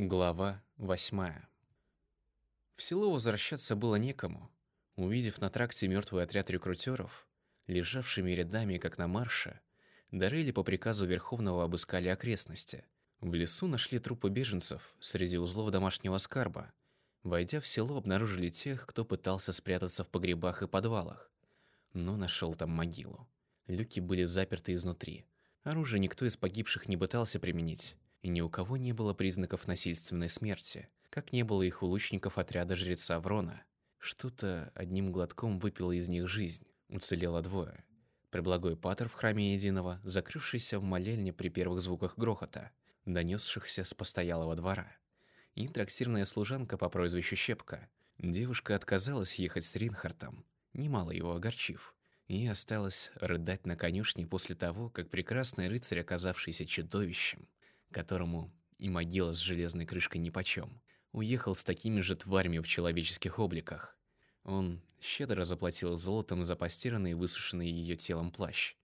Глава восьмая. В село возвращаться было некому. Увидев на тракте мертвый отряд рекрутеров, лежавшими рядами, как на марше, Дарели по приказу Верховного обыскали окрестности. В лесу нашли трупы беженцев среди узлов домашнего скарба. Войдя в село, обнаружили тех, кто пытался спрятаться в погребах и подвалах. Но нашел там могилу. Люки были заперты изнутри. Оружие никто из погибших не пытался применить и ни у кого не было признаков насильственной смерти, как не было их у лучников отряда жреца Врона. Что-то одним глотком выпило из них жизнь, уцелело двое. Преблагой Патер в храме Единого, закрывшийся в молельне при первых звуках грохота, донесшихся с постоялого двора. И трактирная служанка по прозвищу Щепка. Девушка отказалась ехать с Ринхартом, немало его огорчив, и осталась рыдать на конюшне после того, как прекрасный рыцарь, оказавшийся чудовищем, которому и могила с железной крышкой нипочем, уехал с такими же тварями в человеческих обликах. Он щедро заплатил золотом за постиранный и высушенный ее телом плащ.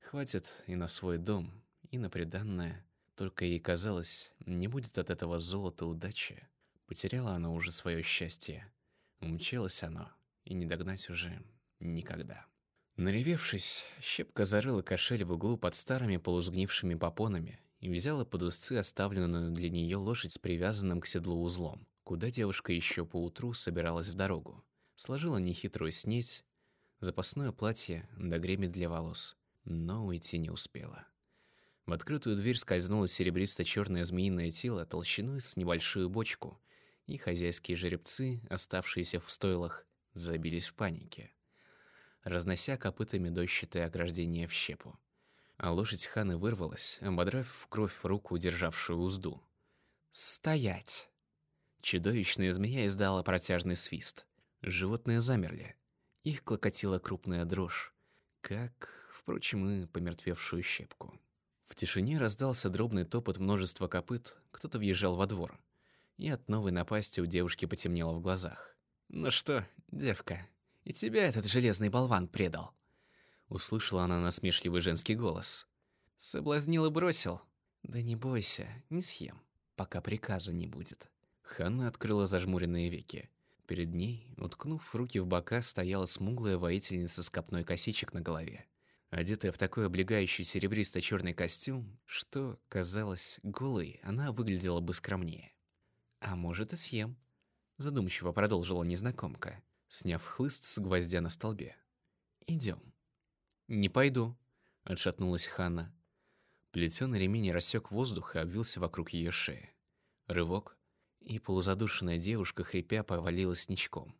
Хватит и на свой дом, и на приданное. Только ей казалось, не будет от этого золота удачи. Потеряла она уже свое счастье. Умчалось оно, и не догнать уже никогда. Наревевшись, щепка зарыла кошель в углу под старыми полузгнившими попонами и взяла под узцы оставленную для нее лошадь с привязанным к седлу узлом, куда девушка еще поутру собиралась в дорогу. Сложила нехитрую снеть, запасное платье да гремя для волос, но уйти не успела. В открытую дверь скользнуло серебристо-черное змеиное тело толщиной с небольшую бочку, и хозяйские жеребцы, оставшиеся в стойлах, забились в панике, разнося копытами дощатое ограждение в щепу а лошадь Ханы вырвалась, ободрав в кровь руку, державшую узду. «Стоять!» Чудовищная змея издала протяжный свист. Животные замерли. Их клокотила крупная дрожь, как, впрочем, и помертвевшую щепку. В тишине раздался дробный топот множества копыт, кто-то въезжал во двор. И от новой напасти у девушки потемнело в глазах. «Ну что, девка, и тебя этот железный болван предал?» Услышала она насмешливый женский голос. Соблазнил и бросил. Да не бойся, не съем, пока приказа не будет. Ханна открыла зажмуренные веки. Перед ней, уткнув руки в бока, стояла смуглая воительница с копной косичек на голове. Одетая в такой облегающий серебристо-черный костюм, что, казалось, голой, она выглядела бы скромнее. «А может, и съем», — задумчиво продолжила незнакомка, сняв хлыст с гвоздя на столбе. «Идем». «Не пойду», — отшатнулась Ханна. Плетеный ремень рассек воздух и обвился вокруг ее шеи. Рывок, и полузадушенная девушка, хрипя, повалилась ничком.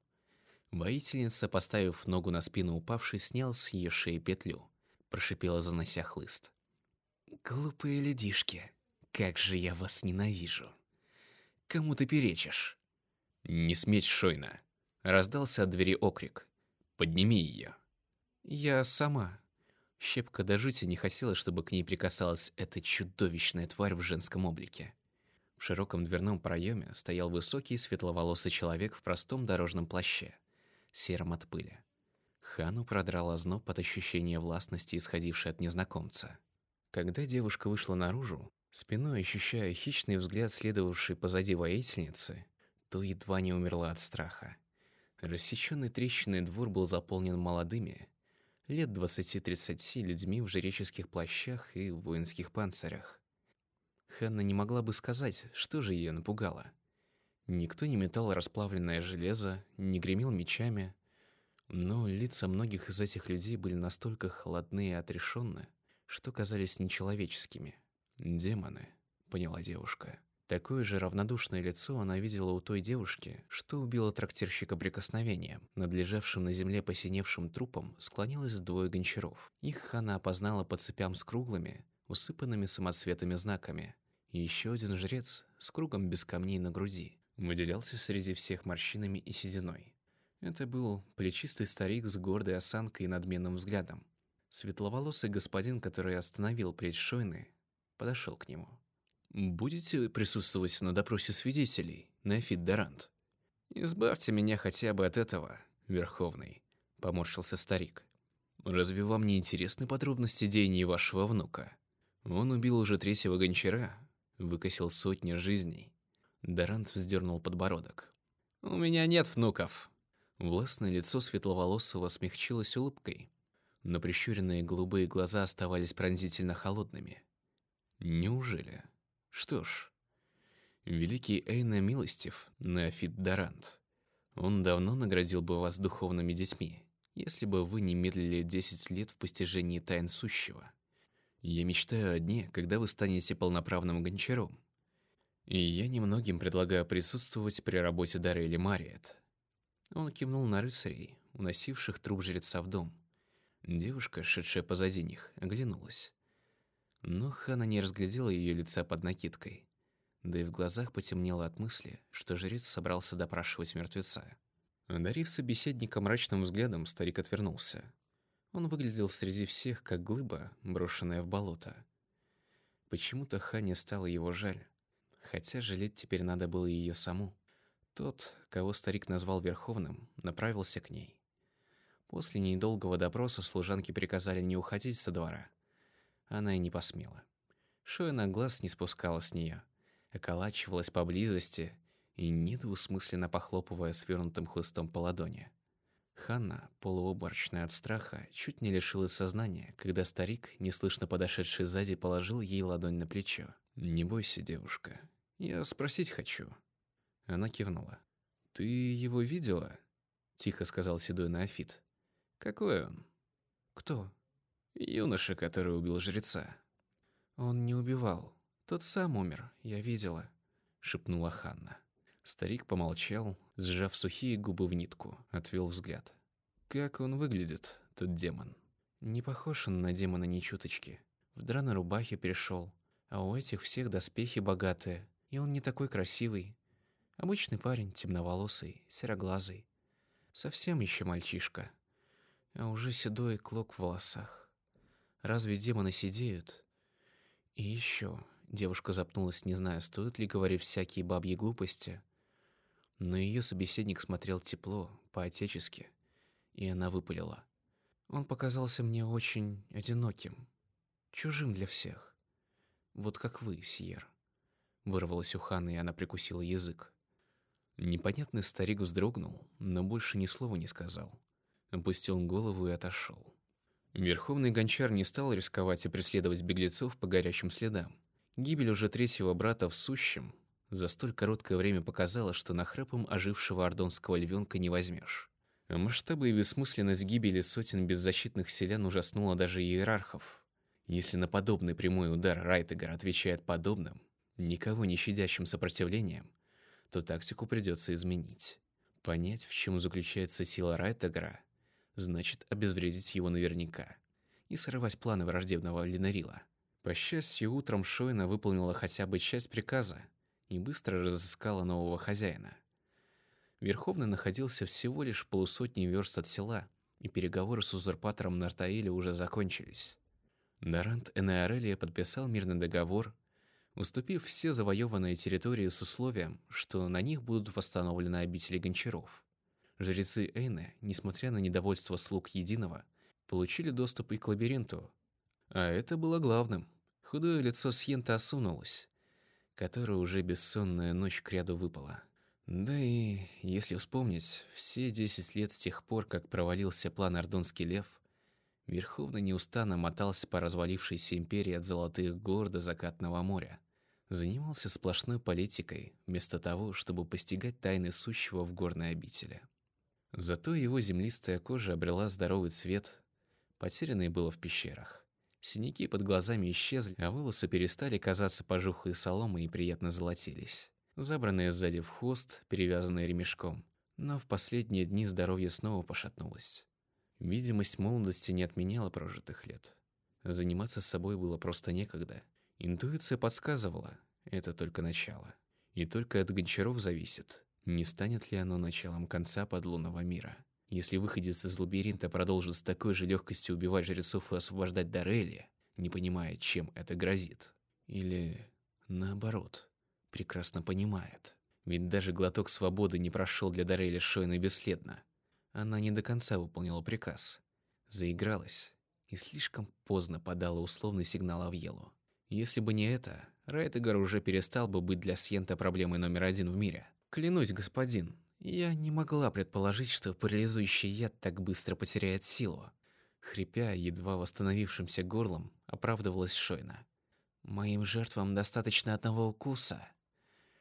Воительница, поставив ногу на спину упавшей, снял с ее шеи петлю, прошипела, занося хлыст. «Глупые людишки, как же я вас ненавижу! Кому ты перечишь?» «Не сметь, Шойна!» Раздался от двери окрик. «Подними ее!» Я сама. Щепка до жути не хотела, чтобы к ней прикасалась эта чудовищная тварь в женском облике. В широком дверном проеме стоял высокий светловолосый человек в простом дорожном плаще, сером от пыли. Хану продрала зноб от ощущения властности, исходившей от незнакомца. Когда девушка вышла наружу, спиной ощущая хищный взгляд, следовавший позади воительницы, то едва не умерла от страха. Рассеченный трещиной двор был заполнен молодыми, лет 20-30 людьми в жреческих плащах и воинских панцирях. Ханна не могла бы сказать, что же ее напугало. Никто не метал расплавленное железо, не гремел мечами, но лица многих из этих людей были настолько холодны и отрешенны, что казались нечеловеческими. «Демоны», — поняла девушка. Такое же равнодушное лицо она видела у той девушки, что убила трактирщика прикосновением. Над лежавшим на земле посиневшим трупом склонилось двое гончаров. Их она опознала по цепям с круглыми, усыпанными самоцветами знаками. И еще один жрец с кругом без камней на груди выделялся среди всех морщинами и сединой. Это был плечистый старик с гордой осанкой и надменным взглядом. Светловолосый господин, который остановил плеч Шойны, подошел к нему. Будете присутствовать на допросе свидетелей, Нефит Дарант? Избавьте меня хотя бы от этого, Верховный, поморщился старик. Разве вам не интересны подробности деяний вашего внука? Он убил уже третьего гончара, выкосил сотни жизней. Дарант вздернул подбородок. «У меня нет внуков». Властное лицо светловолосого смягчилось улыбкой, но прищуренные голубые глаза оставались пронзительно холодными. «Неужели? Что ж, великий Эйна милостив, Неофит Дарант. Он давно наградил бы вас духовными детьми, если бы вы не медлили десять лет в постижении тайн сущего. Я мечтаю о дне, когда вы станете полноправным гончаром. И я немногим предлагаю присутствовать при работе Дарели Мариет. Он кивнул на рыцарей, уносивших труп жреца в дом. Девушка, шедшая позади них, оглянулась. Но Хана не разглядела ее лица под накидкой. Да и в глазах потемнело от мысли, что жрец собрался допрашивать мертвеца. Одарив собеседника мрачным взглядом, старик отвернулся. Он выглядел среди всех, как глыба, брошенная в болото. Почему-то Хане стало его жаль хотя жалеть теперь надо было ее саму. Тот, кого старик назвал Верховным, направился к ней. После недолгого допроса служанки приказали не уходить со двора. Она и не посмела. Шоя глаз не спускала с нее, околачивалась поблизости и недвусмысленно похлопывая свернутым хлыстом по ладони. Ханна, полуоборочная от страха, чуть не лишилась сознания, когда старик, неслышно подошедший сзади, положил ей ладонь на плечо. «Не бойся, девушка, я спросить хочу». Она кивнула. «Ты его видела?» Тихо сказал седой Наофит. «Какой он?» «Кто?» «Юноша, который убил жреца». «Он не убивал. Тот сам умер, я видела», — шепнула Ханна. Старик помолчал, сжав сухие губы в нитку, отвел взгляд. «Как он выглядит, тот демон?» «Не похож он на демона ни чуточки. В драной рубахе перешел, а у этих всех доспехи богатые, и он не такой красивый. Обычный парень, темноволосый, сероглазый. Совсем еще мальчишка. А уже седой клок в волосах. Разве демоны сидеют? И еще девушка запнулась, не зная, стоит ли говорить всякие бабьи глупости. Но ее собеседник смотрел тепло, по-отечески, и она выпалила. Он показался мне очень одиноким, чужим для всех. Вот как вы, Сьер. Вырвалось у Ханы, и она прикусила язык. Непонятный старик вздрогнул, но больше ни слова не сказал. Опустил голову и отошел. Верховный гончар не стал рисковать и преследовать беглецов по горячим следам. Гибель уже третьего брата в сущем за столь короткое время показала, что нахрапом ожившего ордонского львенка не возьмешь. А масштабы и бессмысленность гибели сотен беззащитных селян ужаснула даже иерархов. Если на подобный прямой удар Райтегар отвечает подобным, никого не щадящим сопротивлением, то тактику придется изменить. Понять, в чем заключается сила Райтегра, значит обезвредить его наверняка и сорвать планы враждебного Линарила. По счастью, утром Шойна выполнила хотя бы часть приказа и быстро разыскала нового хозяина. Верховный находился всего лишь в полусотни верст от села, и переговоры с узурпатором Нартаиля уже закончились. Дарант Энеорелия подписал мирный договор уступив все завоеванные территории с условием, что на них будут восстановлены обители гончаров. Жрецы Эйны, несмотря на недовольство слуг Единого, получили доступ и к лабиринту. А это было главным. Худое лицо Сьента осунулось, которое уже бессонная ночь к ряду выпала. Да и, если вспомнить, все десять лет с тех пор, как провалился план Ордонский Лев, Верховный неустанно мотался по развалившейся империи от Золотых гор до Закатного моря занимался сплошной политикой, вместо того, чтобы постигать тайны сущего в горной обители. Зато его землистая кожа обрела здоровый цвет, потерянный было в пещерах. Синяки под глазами исчезли, а волосы перестали казаться пожухлой соломой и приятно золотились. Забранные сзади в хвост, перевязанные ремешком. Но в последние дни здоровье снова пошатнулось. Видимость молодости не отменяла прожитых лет. Заниматься собой было просто некогда — Интуиция подсказывала, это только начало. И только от Гончаров зависит, не станет ли оно началом конца подлунного мира. Если выходец из лабиринта продолжит с такой же легкостью убивать жрецов и освобождать Дарели, не понимая, чем это грозит. Или, наоборот, прекрасно понимает. Ведь даже глоток свободы не прошел для Дарели Шойна бесследно. Она не до конца выполнила приказ. Заигралась и слишком поздно подала условный сигнал Авьелу. Если бы не это, Райтегар уже перестал бы быть для Сьента проблемой номер один в мире. Клянусь, господин, я не могла предположить, что парализующий яд так быстро потеряет силу. Хрипя, едва восстановившимся горлом, оправдывалась Шойна. Моим жертвам достаточно одного укуса,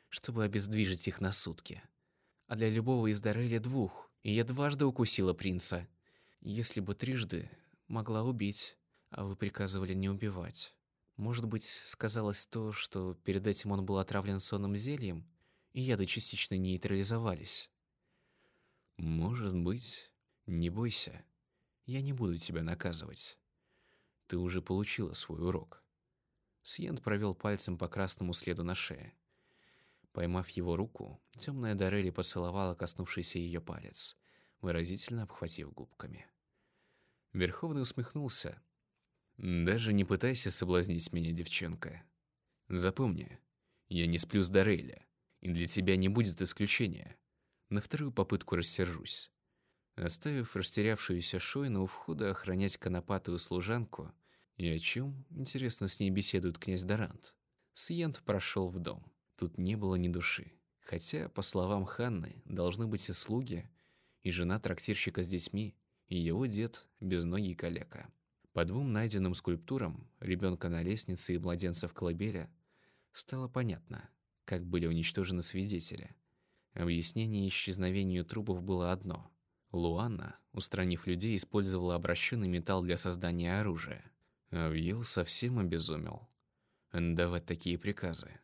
чтобы обездвижить их на сутки. А для любого из Дарели двух, и я дважды укусила принца. Если бы трижды, могла убить, а вы приказывали не убивать. Может быть, сказалось то, что перед этим он был отравлен сонным зельем, и яды частично нейтрализовались. Может быть. Не бойся. Я не буду тебя наказывать. Ты уже получила свой урок. Сиент провел пальцем по красному следу на шее. Поймав его руку, темная Дарели поцеловала коснувшийся ее палец, выразительно обхватив губками. Верховный усмехнулся, даже не пытайся соблазнить меня, девчонка. Запомни, я не сплю с Дарейля, и для тебя не будет исключения. На вторую попытку рассержусь. Оставив растерявшуюся Шойну у входа охранять конопатую служанку, и о чем, интересно, с ней беседует князь Дарант, Сиент прошел в дом. Тут не было ни души. Хотя, по словам Ханны, должны быть и слуги, и жена трактирщика с детьми, и его дед, безногий калека. По двум найденным скульптурам, ребенка на лестнице и младенца в колыбели, стало понятно, как были уничтожены свидетели. Объяснение исчезновению трупов было одно. Луанна, устранив людей, использовала обращенный металл для создания оружия. Авьел совсем обезумел. Давать такие приказы.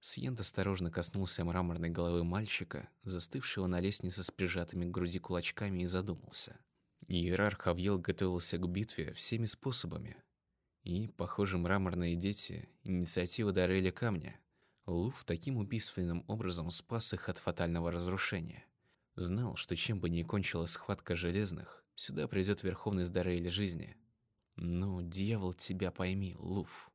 Сьент осторожно коснулся мраморной головы мальчика, застывшего на лестнице с прижатыми к груди кулачками, и задумался. Иерарх Авьел готовился к битве всеми способами. И, похоже, мраморные дети — инициатива Дареля Камня. Луф таким убийственным образом спас их от фатального разрушения. Знал, что чем бы ни кончилась схватка железных, сюда придет Верховный Дареля жизни. Ну, дьявол, тебя пойми, Луф.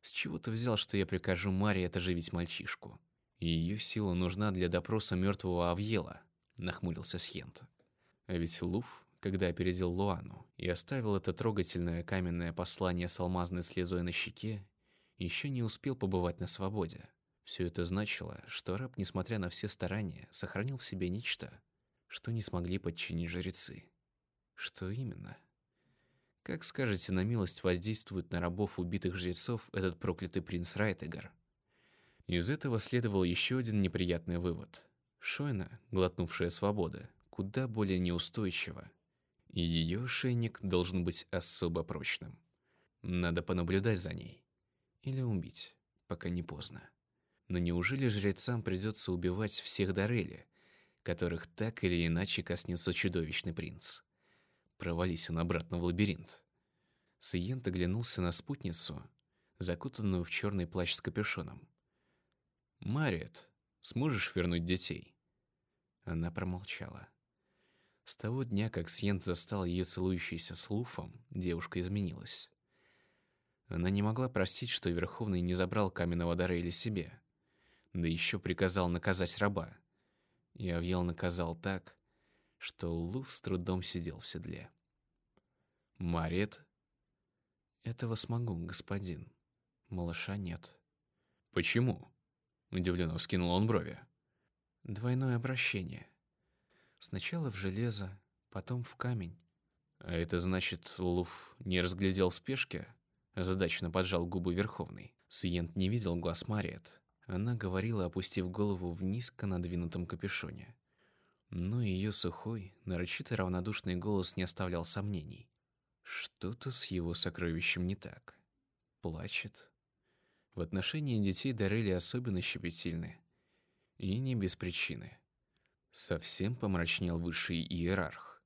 С чего ты взял, что я прикажу Маре отоживить мальчишку? Ее сила нужна для допроса мертвого Авьела, нахмурился Схент. А ведь Луф когда опередил Луану и оставил это трогательное каменное послание с алмазной слезой на щеке, еще не успел побывать на свободе. Все это значило, что раб, несмотря на все старания, сохранил в себе нечто, что не смогли подчинить жрецы. Что именно? Как скажете, на милость воздействует на рабов убитых жрецов этот проклятый принц Райтегар? Из этого следовал еще один неприятный вывод. Шойна, глотнувшая свободы, куда более неустойчива, и ее ошейник должен быть особо прочным. Надо понаблюдать за ней. Или убить, пока не поздно. Но неужели жрецам придется убивать всех Дарели, которых так или иначе коснется чудовищный принц? Провались он обратно в лабиринт. Сиент оглянулся на спутницу, закутанную в черный плащ с капюшоном. «Мариет, сможешь вернуть детей?» Она промолчала. С того дня, как Сьент застал ее целующейся с Луфом, девушка изменилась. Она не могла простить, что Верховный не забрал каменного дара или себе, да еще приказал наказать раба. И Авьел наказал так, что Луф с трудом сидел в седле. «Марет?» «Этого смогу, господин. Малыша нет». «Почему?» — удивленно вскинул он брови. «Двойное обращение. Сначала в железо, потом в камень. А это значит, Луф не разглядел в спешке? Задачно поджал губы Верховный. Сиент не видел глаз Мариет. Она говорила, опустив голову в низко надвинутом капюшоне. Но ее сухой, нарочито равнодушный голос не оставлял сомнений. Что-то с его сокровищем не так. Плачет. В отношении детей Дарели особенно щепетильны. И не без причины. Совсем помрачнел высший иерарх.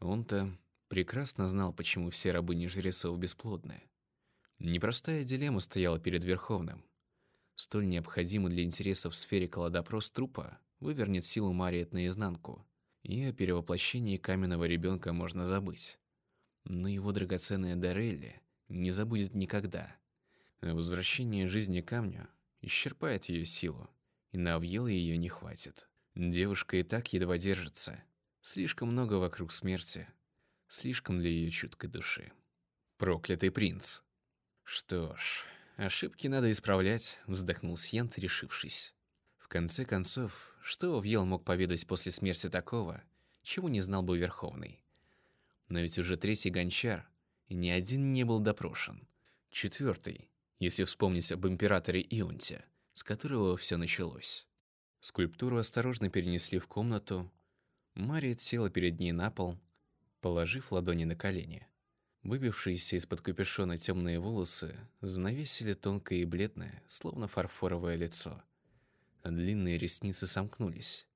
Он-то прекрасно знал, почему все рабыни жрецов бесплодны. Непростая дилемма стояла перед Верховным. Столь необходимый для интересов в сфере колодопрос трупа вывернет силу Мариет наизнанку, и о перевоплощении каменного ребенка можно забыть. Но его драгоценная Дарелли не забудет никогда. Возвращение жизни камню исчерпает ее силу, и на Авьела ее не хватит. Девушка и так едва держится. Слишком много вокруг смерти. Слишком для ее чуткой души. Проклятый принц. Что ж, ошибки надо исправлять», — вздохнул Сьент, решившись. В конце концов, что Вьел мог поведать после смерти такого, чего не знал бы Верховный? Но ведь уже третий гончар, и ни один не был допрошен. Четвертый, если вспомнить об императоре Ионте, с которого все началось. Скульптуру осторожно перенесли в комнату. Мария села перед ней на пол, положив ладони на колени. Выбившиеся из-под капюшона темные волосы занавесили тонкое и бледное, словно фарфоровое лицо. Длинные ресницы сомкнулись.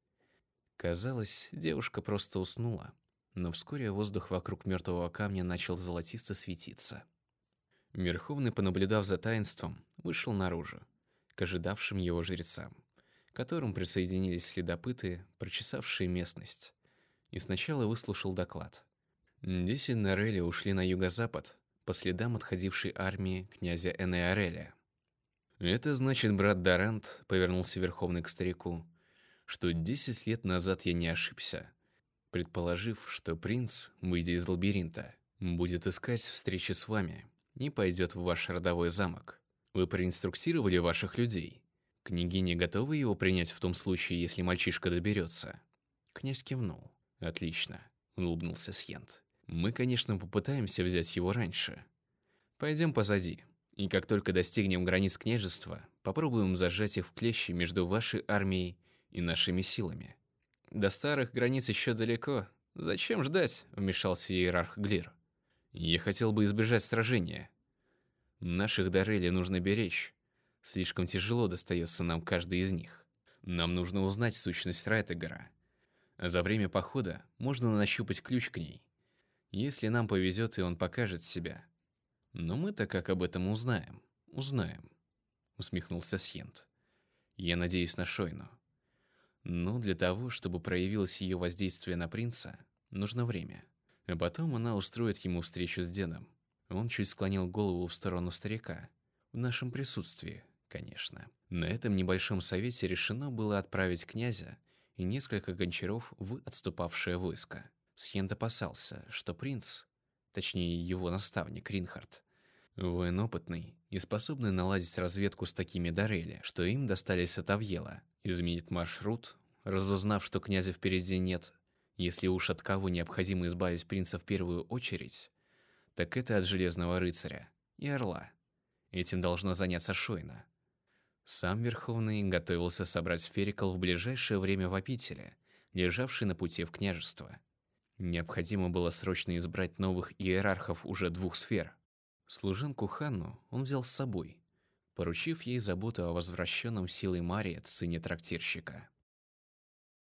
Казалось, девушка просто уснула, но вскоре воздух вокруг мертвого камня начал золотисто светиться. Верховный, понаблюдав за таинством, вышел наружу, к ожидавшим его жрецам, к которым присоединились следопыты, прочесавшие местность, и сначала выслушал доклад. Десять Норели ушли на юго-запад, по следам отходившей армии князя Энеареля. «Это значит, брат Дарант», — повернулся Верховный к старику, «что десять лет назад я не ошибся, предположив, что принц, выйдя из лабиринта, будет искать встречи с вами и пойдет в ваш родовой замок. Вы проинструктировали ваших людей. Княгиня готова его принять в том случае, если мальчишка доберется?» Князь кивнул. «Отлично», — улыбнулся Сьент. Мы, конечно, попытаемся взять его раньше. Пойдем позади, и как только достигнем границ княжества, попробуем зажать их в клещи между вашей армией и нашими силами. До старых границ еще далеко. Зачем ждать? Вмешался иерарх Глир. Я хотел бы избежать сражения. Наших Дарели нужно беречь. Слишком тяжело достается нам каждый из них. Нам нужно узнать сущность Райтегора. За время похода можно нащупать ключ к ней. Если нам повезет, и он покажет себя. Но мы-то как об этом узнаем? Узнаем, усмехнулся Сьент. Я надеюсь на Шойну. Но для того, чтобы проявилось ее воздействие на принца, нужно время. А потом она устроит ему встречу с дедом. Он чуть склонил голову в сторону старика. В нашем присутствии, конечно. На этом небольшом совете решено было отправить князя и несколько гончаров в отступавшее войско. Схент опасался, что принц, точнее его наставник Ринхард, воин опытный и способный наладить разведку с такими Дарели, что им достались от Авьела, изменит маршрут, разузнав, что князя впереди нет, если уж от кого необходимо избавить принца в первую очередь, так это от Железного Рыцаря и Орла. Этим должна заняться Шойна. Сам Верховный готовился собрать Ферикл в ближайшее время в Апителе, лежавший на пути в княжество. Необходимо было срочно избрать новых иерархов уже двух сфер. Служанку Ханну он взял с собой, поручив ей заботу о возвращенном силой Марии сыне трактирщика.